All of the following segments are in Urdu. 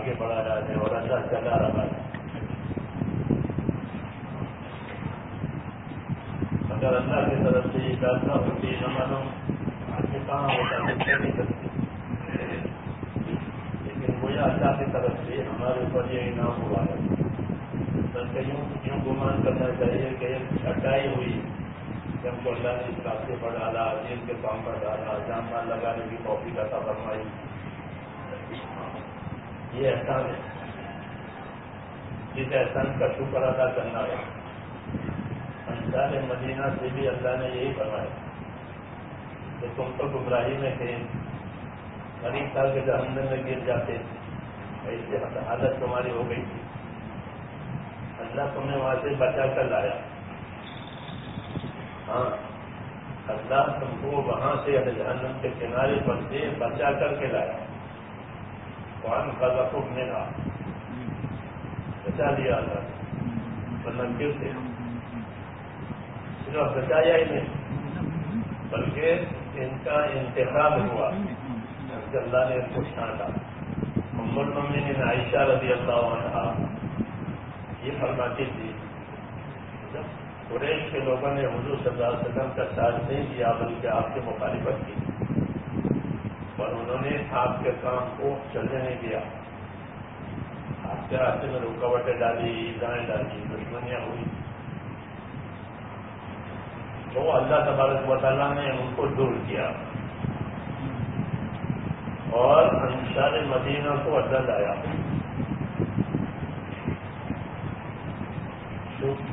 آگے بڑھا رہا ہے اور اللہ چلا رہا ہے۔ اگر اللہ کی طرف سے یہ فیصلہ ہوتی نہ معلوم آگے کہاں ہوتا ہے نہیں سکتی لیکن وہ اللہ کی طرف سے ہمارے اوپر یہ انعام ہوا ہے۔ بس کہیں یوں گمان کرنا چاہیے کہ چھٹائی ہوئی، جب کو اللہ نے اس راستے پر ڈالا جن کے کام پر ڈالا جان مال لگانے کی کاپی کا تھا فرمائی۔ یہ احسان ہے۔ جس احسان کا شکر ادا کرنا ہے۔ انسان مدینہ سے بھی اللہ نے یہی فرمایا۔ کہ تم تو گمراہی میں تھے۔ غریب سال کے جہنم میں گر جاتے۔ ایسے حالت تمہاری ہو گئی تھی۔ اللہ تمہیں وہاں سے بچا کر لایا۔ ہاں اللہ تم کو وہاں سے یعنی جہنم کے کنارے پر سے بچا کر کے لایا۔ کون کا خوب میرا۔ بچا دیا اللہ۔ ورنہ سے صرف بچایا ہی نہیں، بلکہ ان کا انتخاب ہوا۔ اللہ نے ان کو چھانٹا محمد ممی نے عائشہ رضی اللہ عنہ یہ فرماتی تھی جب قریش کے لوگوں نے حضور صلی اللہ علیہ وسلم کا ساتھ نہیں کیا بلکہ آپ کی مخالفت کی۔ اور انہوں نے آپ کے کام کو چلنے نہیں دیا۔ آپ کے راستے میں رکاوٹیں ڈالی ایزائیں ڈالی، دشمنیاں ہوئی۔ تو اللہ تبارک و تعالیٰ نے ان کو دور کیا۔ اور انصار مدینہ کو اللہ لایا۔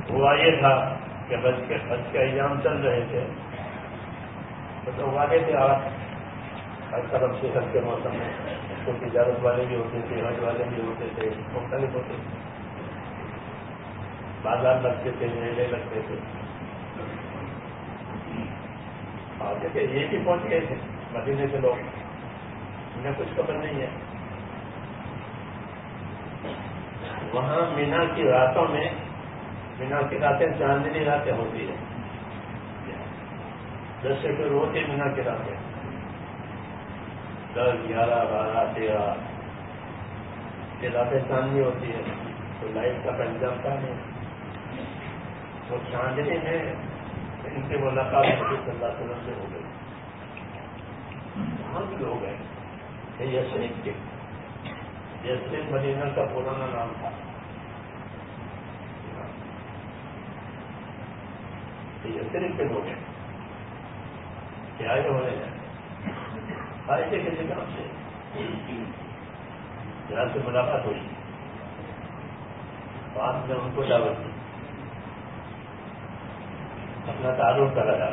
ہوا یہ تھا کہ بچ کے بچ کے ایام چل رہے تھے۔ تو لوگ آگے تھے آج ہر طرف سے کے موسم میں۔ تو تجارت والے بھی ہوتے تھے، حج والے بھی ہوتے تھے، مختلف ہوتے تھے۔ بازار لگتے تھے، میلے لگتے تھے۔ آگے تھے یہ بھی پہنچ گئے تھے، مدینے کے لوگ۔ انہیں کچھ خبر نہیں ہے۔ وہاں مینا کی راتوں میں، مینا کی راتیں چاندنی راتیں ہوتی ہیں۔ جیسے کہ روتے مینا کی راتیں۔ دس، گیارہ، بارہ، تیرہ۔ یہ راتیں چاندنی ہوتی ہے تو لائٹ کا انتظام تھا نہیں وہ چاندنی میں ان کی ملاقات صلی اللہ علیہ وسلم سے ہو گئی کہاں کے لوگ ہیں۔ یہ یشریف کے۔ یشریف مدینہ کا پرانا نام تھا۔ یشریف کے لوگ ہیں۔ کیا آئے ہو رہے ہیں؟ آئے تھے کام سے یہاں سے ملاقات ہوئی۔ بعد میں ان کو دعوت دی۔ اپنا تعارف کرا جائے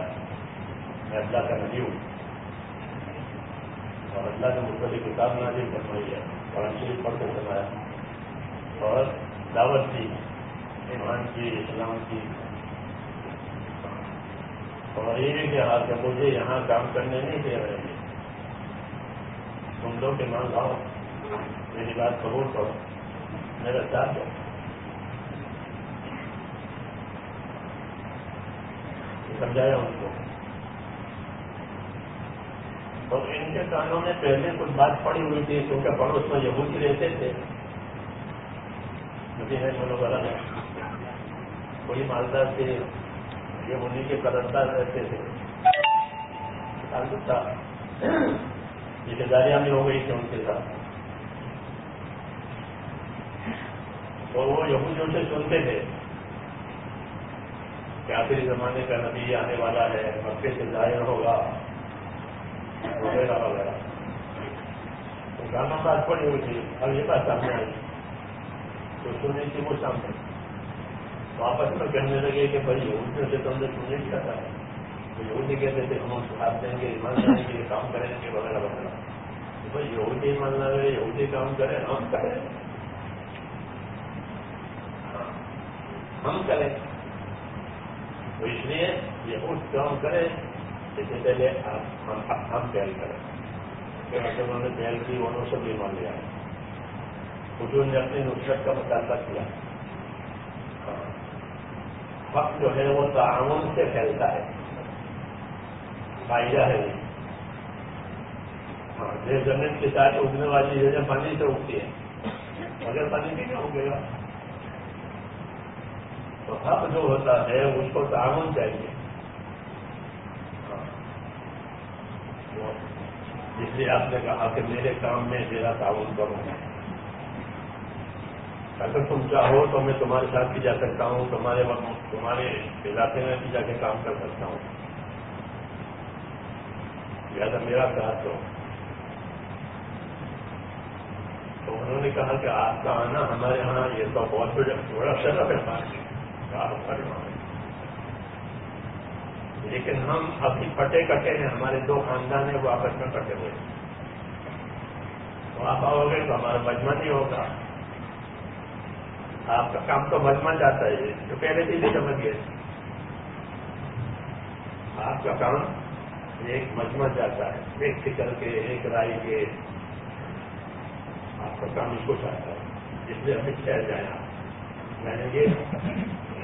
میں اللہ کا نبی ہوں۔ اور اللہ نے مجھ سے کتاب نازل فرمائی ہے۔ قرآن شریف پڑھ کر سنایا اور دعوت دی۔ ایمان کی، اسلام کی۔ اور یہ بھی کہا کہ مجھے یہاں کام کرنے نہیں دے رہے۔ ہیں تم لوگ ایمان لاؤ میری بات قبول کرو، میرا ساتھ دو سمجھایا ان کو۔ اور ان کے کانوں میں پہلے کچھ بات پڑی ہوئی تھی، کیونکہ پڑوس میں یہودی رہتے تھے۔ مدینہ منورہ میں کوئی مالدار تھے، یہ انہیں کے قدردار رہتے تھے۔ تعلق تھا یہ داریاں بھی ہو گئی تھی ان کے ساتھ۔ اور وہ یہودیوں سے سنتے تھے کہ آخری زمانے کا نبی آنے والا ہے، مکے سے ظاہر ہوگا، وغیرہ وغیرہ۔ تو گانا بات پڑی ہوئی تھی، اب یہ بات سامنے آئی۔ تو سننے کی وہ سامنے۔ واپس میں کہنے لگے کہ بھائی یہودیوں سے تو ہم نے سننے کی کہتا ہے تو یہودی کہتے تھے ہم ساتھ دیں گے، ایمان کریں گے، کام کریں گے، وغیرہ وغیرہ۔ تو بھائی یہودی ایمان نہ یہودی کام کریں، ہم کریں۔ ہاں، ہم کریں۔ تو اس لیے یہ کام کرے اس سے پہلے ہم پہل کریں۔ کہ انہوں نے پہل کی انہوں سے بھی مان لیا حضور نے اپنی نصرت کا مطالبہ کیا۔ ہاں، حق جو ہے وہ تعاون سے پھیلتا ہے۔ فائدہ ہے۔ ہاں یہ زمین کے ساتھ اگنے والی جگہ پانی سے اگتی ہے۔ اگر پانی بھی نہیں ہو گیا تو حق جو ہوتا ہے، اس کو تعاون چاہیے۔ ہاں۔ اس لیے آپ نے کہا کہ میرے کام میں میرا تعاون کروں اگر تم چاہو تو میں تمہارے ساتھ بھی جا سکتا ہوں، تمہارے تمہارے علاقے میں بھی جا کے کام کر سکتا ہوں۔ لہٰذا میرا ساتھ دو تو انہوں نے کہا کہ آپ کا آنا ہمارے یہاں یہ تو بہت بڑا شرف ہے ہمارے ہاں لیکن ہم ابھی پٹے کٹے ہیں، ہمارے دو خاندان ہیں، وہ آپس میں کٹے ہوئے۔ تو آپ آؤ گے تو ہمارا مجمع نہیں ہوگا۔ آپ کا کام تو مجمع جاتا ہے جو پہلے سے ہی سمجھ گئے۔ آپ کا کام ایک مجمع جاتا ہے، ایک فکر کے، ایک رائے کے۔ آپ کا کام اس کو چاہتا ہے اس لیے ہمیں ٹھہر جائیں آپ جائیں گے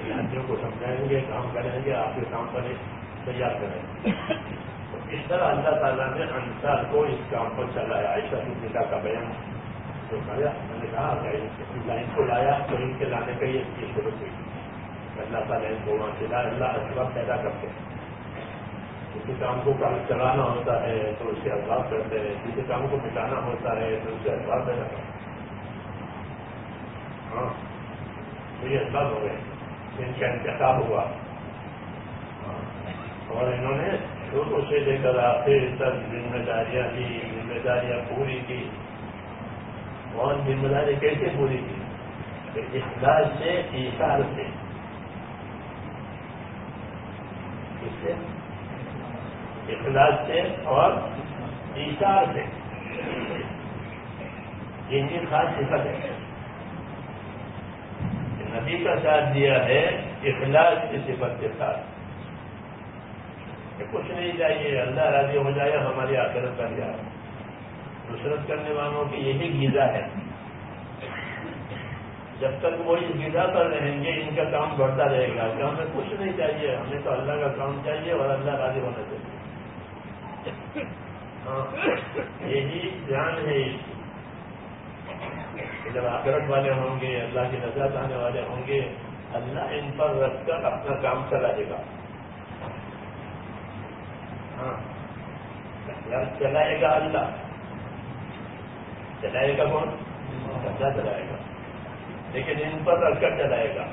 یاتریوں کو سمجھائیں گے، کام کریں گے، آپ کے کام پر تیار کریں گے۔ تو اس طرح اللہ تعالیٰ نے انسار کو اس کام پر چلایا۔ عائشہ کی پتا کا بیان جو کہا میں نے کہا لائن کو لایا، تو ان کے لانے کا یہ چیز شروع ہوئی۔ اللہ تعالیٰ ان کو وہاں سے اللہ اسباب پیدا کرتے ہیں۔ کسی کام کو چلانا ہوتا ہے تو اس کے اسباب کرتے ہیں، کسی کام کو مٹانا ہوتا ہے تو اس کے اسباب پیدا ہاں تو یہ اسباب ہو گئے۔ ان کا انتخاب ہوا۔ ہاں، اور انہوں نے شروع سے لے کر آخر تک ذمہ داریاں کی، ذمہ داریاں پوری کی۔ اور ذمہ داری کیسے پوری کی؟ اخلاص سے ایسار سے؟ اخلاص سے اور ایسار سے۔ ان کی خاص صفت ہے۔ نبی کا ساتھ دیا ہے اخلاص کی صفت کے ساتھ۔ کچھ نہیں چاہیے، اللہ راضی ہو جائے، ہماری آخرت کر جائے نصرت کرنے والوں کی یہی غذا ہے۔ جب تک وہ اس غذا پر رہیں گے، ان کا کام بڑھتا رہے گا۔ کہ ہمیں کچھ نہیں چاہیے، ہمیں تو اللہ کا کام چاہیے اور اللہ راضی ہونا چاہیے۔ ہاں، یہی دھیان ہے جب آخرت والے ہوں گے، اللہ کی نظر آنے والے ہوں گے، اللہ ان پر رکھ کر اپنا کام چلائے گا۔ ہاں چلائے گا اللہ۔ چلائے گا کون؟ اللہ چلائے گا۔ لیکن ان پر رکھ کر چلائے گا۔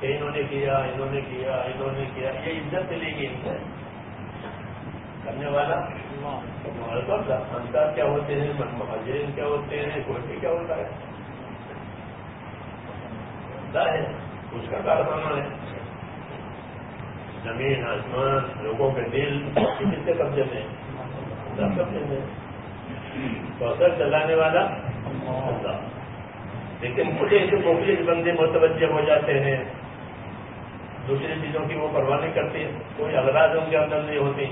کہ انہوں نے کیا، انہوں نے کیا، انہوں نے کیا، یہ عزت ملے گی ان سے کرنے والا۔ انتر کیا ہوتے ہیں؟ مہاجرین کیا ہوتے ہیں؟ کوئی کیا ہوتا ہے؟ ہے۔ اس کا کارخانہ ہے۔ زمین، آسمان، لوگوں کے دل کسی سے قبضے میں؟ قبضے میں۔ تو اثر چلانے والا اللہ۔ لیکن کچھ ایسے مختلف بندے متوجہ ہو جاتے ہیں۔ دوسری چیزوں کی وہ پرواہ نہیں کرتی کوئی اغراض ان کے اندر نہیں ہوتی۔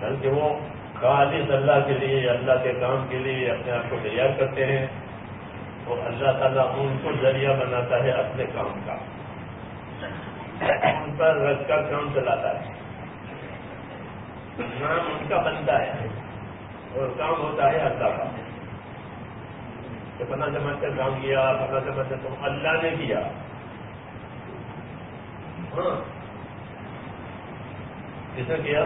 بلکہ وہ خالص اللہ کے لیے، اللہ کے کام کے لیے اپنے آپ کو تیار کرتے ہیں اور اللہ تعالیٰ ان کو ذریعہ بناتا ہے اپنے کام کا۔ ان پر رکھ کر کام چلاتا ہے۔ نام ان کا بنتا ہے اور کام ہوتا ہے اللہ کا۔ کہ پندرہ سمجھ کر کام کیا پندرہ سمجھ کر تم اللہ نے کیا۔ ہاں۔ کس نے کیا؟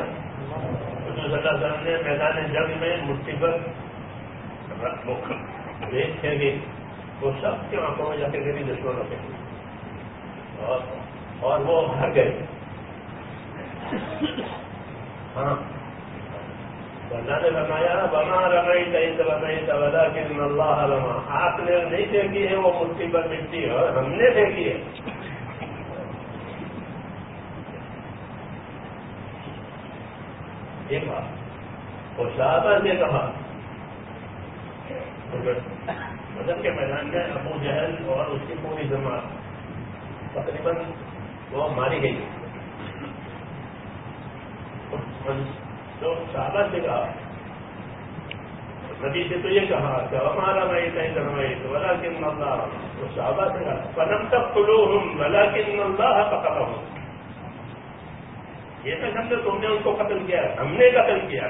وسلم نے میدان جنگ میں مٹھی پر ریت پھینک وہ سب کے آنکھوں میں جا کے گری دشمنوں کے اور وہ ہر گئے ہاں۔ اللہ نے فرمایا بنا رمائی تئی تو رمائی کہ اللہ رما آپ نے نہیں پھینکی ہے وہ مٹھی پر مٹی ہے اور ہم نے پھینکی ہے ایک بات وہ صحابہ کہا مدد کے میدان میں ابو جہل اور اس کی پوری جماعت تقریباً وہ ماری گئی۔ تو صحابہ سے کہا، نبی سے تو یہ کہا کہ ہمارا میں کہیں کروائی تو بلا کن اللہ تو صحابہ سے کہا پنم تک کلو ہوں بلا کن اللہ پکڑا ہوں یہ تو سمجھو تم نے ان کو قتل کیا ہم نے قتل کیا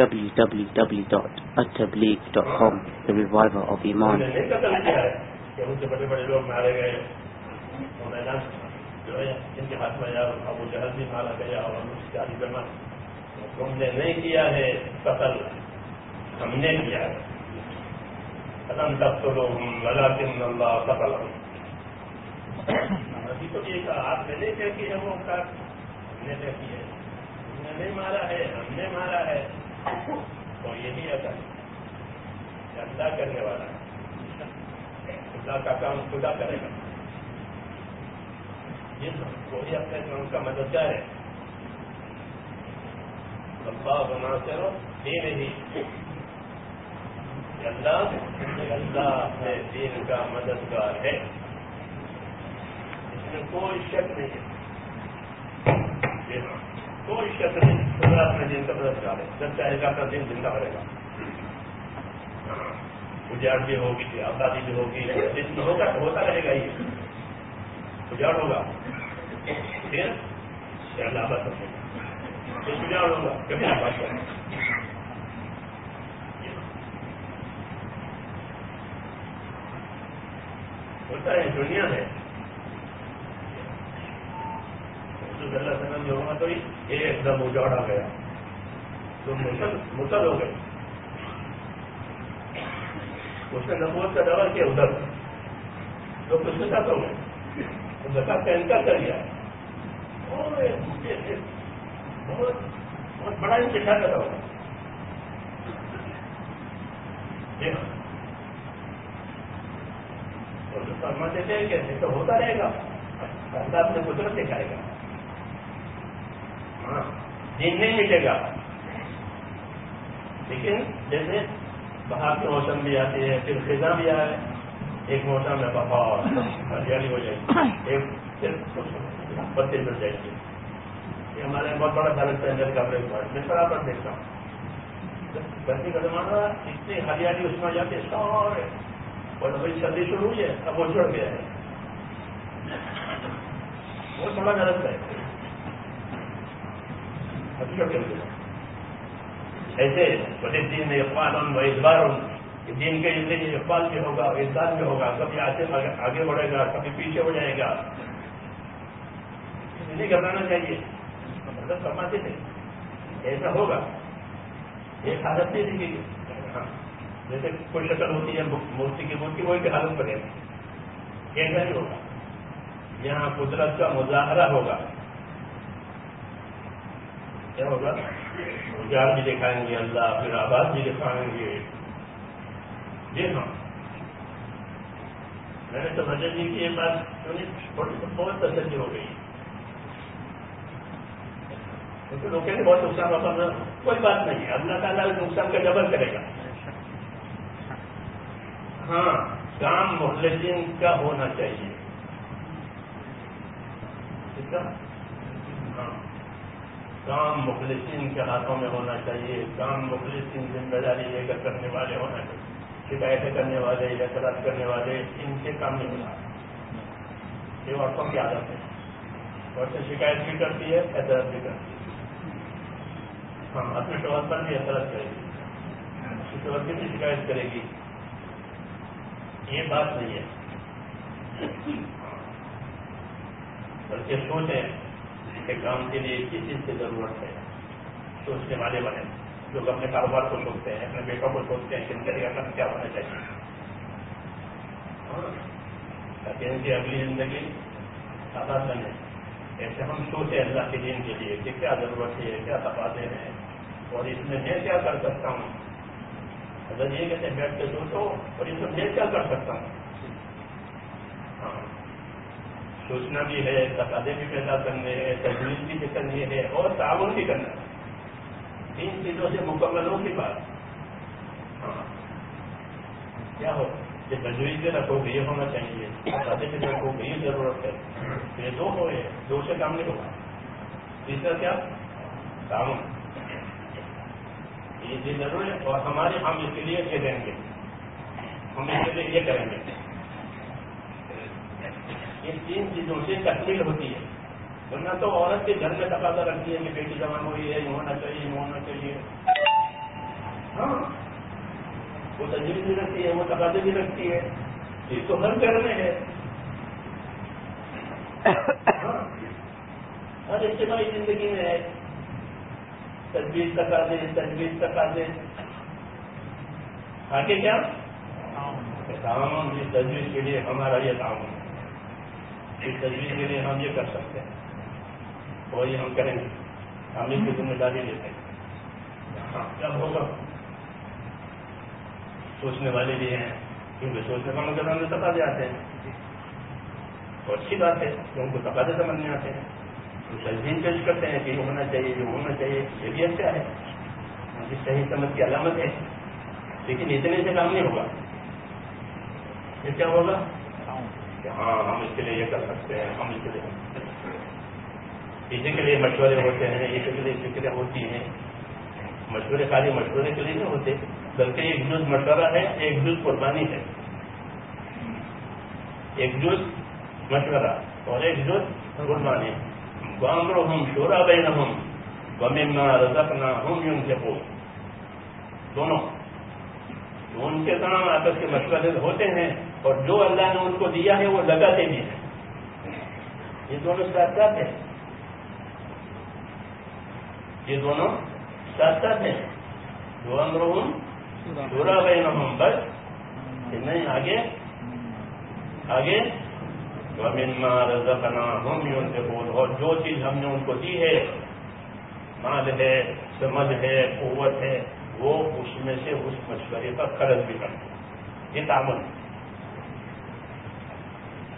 www.attableek.com The Reviver of Iman نہیں کیا ہے بڑے بڑے لوگ مارے گئے جن کے ہاتھ میں ابو جہل بھی مارا گیا اور تم نے نہیں کیا ہے قتل ہم نے کیا ہے قدم تب تو لوگ لگا اللہ قتل ابھی تو یہ کہا آپ نے نہیں طے وہ ہم نے طے ہے ہم نے نہیں مارا ہے ہم نے مارا ہے تو یہی اصل اللہ کرنے والا ہے۔ خدا کا کام خدا کرے گا۔ جس کوئی اپنے کام کا مددگار ہے۔ اللہ بنا کرو یہ نہیں اللہ اللہ اپنے دین کا مددگار ہے۔ اس میں کوئی شک نہیں ہے۔ جی ہاں۔ کوئی شک نہیں خدا اپنے دین کا مددگار ہے۔ جب چاہے گا اپنا دن زندہ رہے گا۔ اجاڑ بھی ہوگی آبادی بھی ہوگی، جس میں ہوگا ہوتا رہے گا یہ اجاڑ ہوگا۔ پھر آباد ہوگا۔ اجاڑ ہوگا۔ کبھی آباد کریں ہوتا ہے، دنیا ہے اللہ علیہ تو ایک دم اجاڑ آ گیا۔ تو مسل ہو گئے۔ اس نے نبوت کا دعویٰ کیا ادھر؟ تو کچھ کے ساتھ ہو گئے زکات انکار کر لیا بہت بہت بڑا انتخاب کرا ہوگا جی ہاں اور جو فرماتے کہ ایسے تو ہوتا رہے گا۔ اللہ اپنے قدرت دکھائے گا۔ دن نہیں ملے گا۔ لیکن جیسے باہر کے موسم بھی آتی ہے پھر خزاں بھی آئے۔ ایک موسم میں بہار ہریالی ہو جائے گی۔ ایک پھر پتے مل جائیں گے یہ ہمارے بہت بڑا دھرم ہے میرے کپڑے میں برابر دیکھتا ہوں۔ گرمی کا زمانہ اتنی ہریالی اس میں جاتی ہے سارے۔ اور ابھی سردی شروع ہوئی ہے اب وہ چڑھ گیا ہے۔ بہت بڑا غلط ہے۔ ابھی چڑھ گیا ایسے بڑے دین میں اقبال ہوں وہ اقبال ہوں دین کے زندگی اقبال بھی ہوگا اقدار بھی ہوگا، کبھی آگے آگے بڑھے گا، کبھی پیچھے ہو جائے گا۔ نہیں گھبرانا چاہیے مطلب کماتے تھے۔ ایسا ہوگا۔ ایک حالت نہیں دکھے گی ہاں جیسے کوئی شکل ہوتی ہے، مورتی کی مورتی، وہی کی حالت بنے۔ گی ایسا نہیں ہوگا۔ یہاں قدرت کا مظاہرہ ہوگا۔ کیا ہوگا؟ اجاڑ بھی دکھائیں گے، اللہ پھر آباد بھی دکھائیں گے۔ جی ہاں میں نے تو جی کی یہ بات بہت تسلی ہو گئی۔ کیونکہ لوگ کہیں بہت نقصان ہوتا کوئی بات نہیں ہے اللہ تعالیٰ نقصان کا جبر کرے گا۔ ہاں کام مخلصین کا ہونا چاہیے۔ ٹھیک ہے؟ کام مخلصین کے ہاتھوں میں ہونا چاہیے، کام مخلصین ذمہ داری لے کر کرنے والے ہونا چاہیے، شکایتیں کرنے والے، اعتراض کرنے والے، ان سے کام نہیں ہونا یہ عورتوں کی عادت ہے۔ عورتیں شکایت بھی کرتی ہے، اعتراض بھی کرتی ہے۔ ہم اپنے شوہر پر بھی اعتراض کرے گی۔ شوہر کی بھی شکایت کرے گی۔ یہ بات نہیں ہے۔ بلکہ سوچیں کہ کام کے لیے کس چیز کی ضرورت ہے؟ سوچنے والے بنے لوگ اپنے کاروبار کو سوچتے ہیں، اپنے بیٹوں کو سوچتے ہیں کہ ان طریقہ کا کیا ہونا چاہیے۔ ہاں، تاکہ ان کی اگلی زندگی آزاد بنے۔ ایسے ہم سوچیں اللہ کے دین کے لیے کہ کیا ضرورت ہے، کیا تقاضے ہیں۔ اور اس میں میں کیا کر سکتا ہوں؟ اگر یہ کہتے ہیں، بیٹھ کے سوچو اور اس میں میں کیا کر سکتا ہوں ہاں سوچنا بھی ہے، تقاضے بھی پیدا کرنے ہیں، تجویز بھی کرنی ہے اور تعاون بھی کرنا ہے۔ تین چیزوں سے مکمل ہو کی بات۔ ہاں۔ کیا ہو؟ یہ تجویز رکھو گے یہ ہونا چاہیے۔ تقاضے بھی رکھو گے یہ ضرورت ہے۔ یہ دو ہوئے دو سے کام نہیں ہوگا۔ تیسرا کیا؟ تعاون۔ یہ ضرور ہے اور ہمارے ہم اس کے لیے یہ دیں گے۔ ہم اس کے لیے یہ کریں گے۔ ان تین چیزوں سے تکمیل ہوتی ہے۔ ورنہ تو عورت کے گھر میں تقاضا رکھتی ہے کہ بیٹی جوان ہوئی ہے یہ ہونا چاہیے یہ ہونا چاہیے۔ ہاں۔ وہ تجویز بھی رکھتی ہے وہ تقاضے بھی رکھتی ہے۔ یہ تو ہر گھر میں ہے۔ ہاں۔ ہر اجتماعی زندگی میں ہے۔ تجویز تقاضے تجویز تقاضے۔ آگے کیا؟ تعاون اس تجویز کے لیے ہمارا یہ تعاون اس تجویز کے لیے ہم یہ کر سکتے ہیں۔ وہی ہم کریں گے۔ ہم اس کی ذمہ داری لیتے ہیں۔ ہاں کب ہوگا سوچنے والے بھی ہیں۔ کیونکہ سوچنے کا مطلب ہمیں تقاضے آتے ہیں۔ تو اچھی بات ہے کہ ان کو تقاضے سمجھنے آتے ہیں۔ تو تجویز پیش کرتے ہیں کہ یہ ہونا چاہیے، یہ ہونا چاہیے۔ یہ بھی اچھا ہے۔ اس صحیح سمجھ کی علامت ہے۔ لیکن اتنے سے کام نہیں ہوگا۔ یہ کیا ہوگا؟ کہ ہاں ہم اس کے لیے یہ کر سکتے ہیں، ہم اس کے لیے اسی کے لیے مشورے ہوتے ہیں اسی کے لیے فکریں ہوتی ہیں۔ مشورے خالی مشورے کے لیے نہیں ہوتے، بلکہ ایک جز مشورہ ہے، ایک جز قربانی ہے۔ ایک جز مشورہ اور ایک جز قربانی۔ گامر ہوں شورا بین ہوں گمینا رزکنا ہوں یوں سے دونوں ان کے کام آپس کے مشورے ہوتے ہیں اور جو اللہ نے ان کو دیا ہے وہ لگاتے بھی ہیں۔ یہ دونوں ساتھ ساتھ ہیں۔ یہ دونوں ساتھ ساتھ ہیں۔ جو امرحم پورا بین ہم بس نہیں، آگے؟ آگے؟ رزقنا ہم یوں سے بول اور جو چیز ہم نے ان کو دی ہے، مال ہے، سمجھ ہے، قوت ہے، وہ اس میں سے اس مشورے کا خرچ بھی کرتے یہ تعاون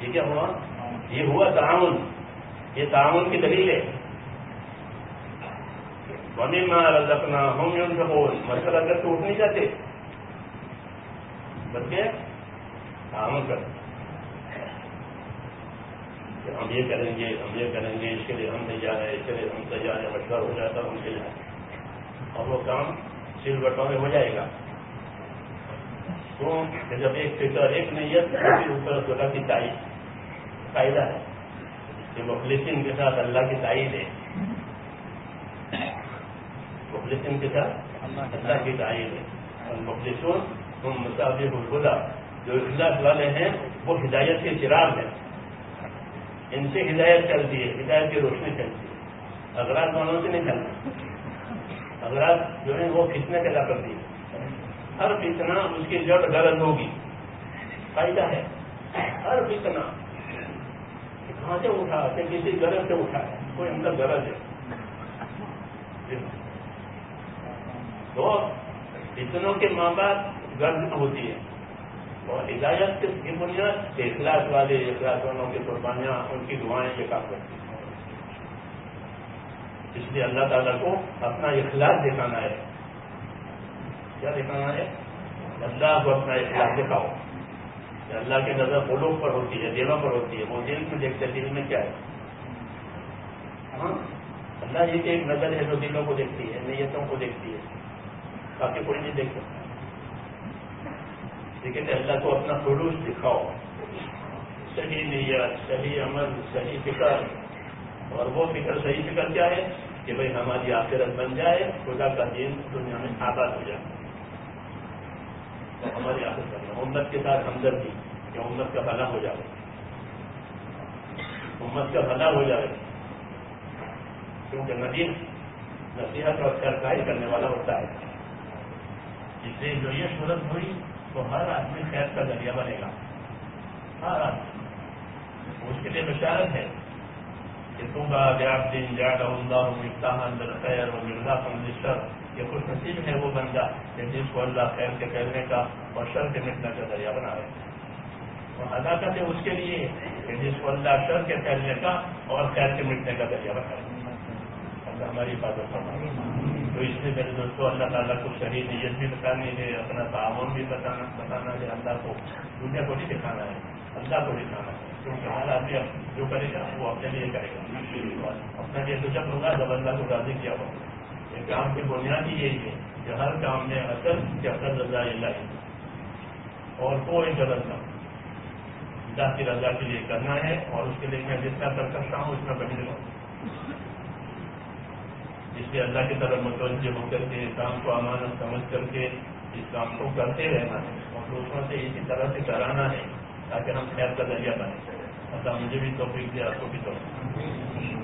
یہ کیا ہوا؟ یہ ہوا تعاون۔ یہ تعاون کی دلیل ہے۔ بنے ماں رزقنا ہم یوں سے بول مشورہ کر اٹھ نہیں جاتے بلکہ تعاون کرتے ہم یہ کریں گے، ہم یہ کریں گے، اس کے لیے ہم تیار ہیں، اس کے لیے ہم تیار ہیں، مشورہ ہو جاتا ہم تیار اور وہ کام سل بٹوں میں ہو جائے گا۔ تو جب ایک فکر، ایک نیت اوپر خدا کی تائید۔ قاعدہ ہے۔ کہ مخلصین کے ساتھ اللہ کی تائید ہے۔ مخلصین کے ساتھ اللہ کی تائید ہے۔ مخلصون ہم مسافر الخدا جو اخلاق والے ہیں وہ ہدایت کے چراغ ہیں۔ ان سے ہدایت چلتی ہے ہدایت کی روشنی چلتی ہے۔ اگر دونوں سے نہیں چلتا اگر جو ہے وہ کھینچنے پیدا کرتی ہے ہر فتنا اس کی جڑ غرض ہوگی۔ فائدہ ہے۔ ہر فتنا کہاں سے اٹھا کہ کسی غرض سے اٹھا۔ ہے کوئی اندر غرض ہے۔ تو فتنوں کے ماں باپ غرض ہوتی ہے اور ہدایت کی بنیاد؟ اخلاق والے اخلاق والوں کی قربانیاں، ان کی دعائیں یہ کام کرتی ہیں۔ اس لیے اللہ تعالیٰ کو اپنا اخلاق دکھانا ہے۔ کیا دکھانا ہے؟ اللہ کو اپنا اخلاق دکھاؤ۔ اللہ کی نظر قلوب پر ہوتی ہے دلوں پر ہوتی ہے۔ وہ دل میں دیکھتے دل میں کیا ہے؟ ہاں؟ اللہ یہ کہ ایک نظر ہے جو دلوں کو دیکھتی ہے نیتوں کو دیکھتی ہے۔ باقی کوئی نہیں دیکھ سکتا۔ لیکن اللہ کو اپنا خلوص دکھاؤ۔ صحیح نیت صحیح عمل صحیح فکر۔ اور وہ فکر صحیح فکر کیا ہے؟ کہ بھائی ہماری آخرت بن جائے خدا کا دین دنیا میں آباد ہو جائے۔ تو ہماری آخرت بن امت کے ساتھ ہمدردی کہ امت کا بھلا ہو جائے۔ امت کا بھلا ہو جائے۔ کیونکہ ندی نصیحت اور سرکاری کرنے والا ہوتا ہے۔ اس سے جو یہ صورت ہوئی تو ہر آدمی خیر کا ذریعہ بنے گا۔ ہر آدمی۔ اس کے لیے بشارت ہے کہ تم کا جاب دن جا عمدہ مفتاح اندر خیر و مرزا فنشر یہ خوش نصیب ہے وہ بندہ کہ جس کو اللہ خیر کے پھیلنے کا اور شر کے مٹنے کا ذریعہ بنا رہے اور ہلاکت ہے اس کے لیے کہ جس کو اللہ شر کے پھیلنے کا اور خیر کے مٹنے کا ذریعہ بنا رہے اللہ ہماری حفاظت فرمائے۔ تو اس لیے میرے دوستوں اللہ تعالیٰ کو صحیح نیت بھی بتانی ہے اپنا تعاون بھی بتانا بتانا ہے۔ اللہ کو دنیا کو نہیں دکھانا ہے اللہ کو دکھانا ہے۔ کیونکہ ہر آدمی جو کرے گا وہ اپنے لیے کرے گا۔ اپنے لیے تو جب ہوگا جب اللہ کو راضی کیا ہوگا یہ کام کی بنیاد ہی یہی ہے کہ ہر کام میں اصل کہ اصل رضا اللہ اور کوئی غلط نہ اللہ کی رضا کے لیے کرنا ہے اور اس کے لیے میں جتنا کر سکتا ہوں اس میں بہت اس لیے اللہ کی طرف متوجہ ہو کر کے کام کو امانت سمجھ کر کے اس کام کو کرتے رہنا ہے اور دوسروں سے اسی طرح سے کرانا ہے تاکہ ہم خیر کا ذریعہ بنے اللہ مجھے بھی توفیق دے، آپ کو بھی توفیق۔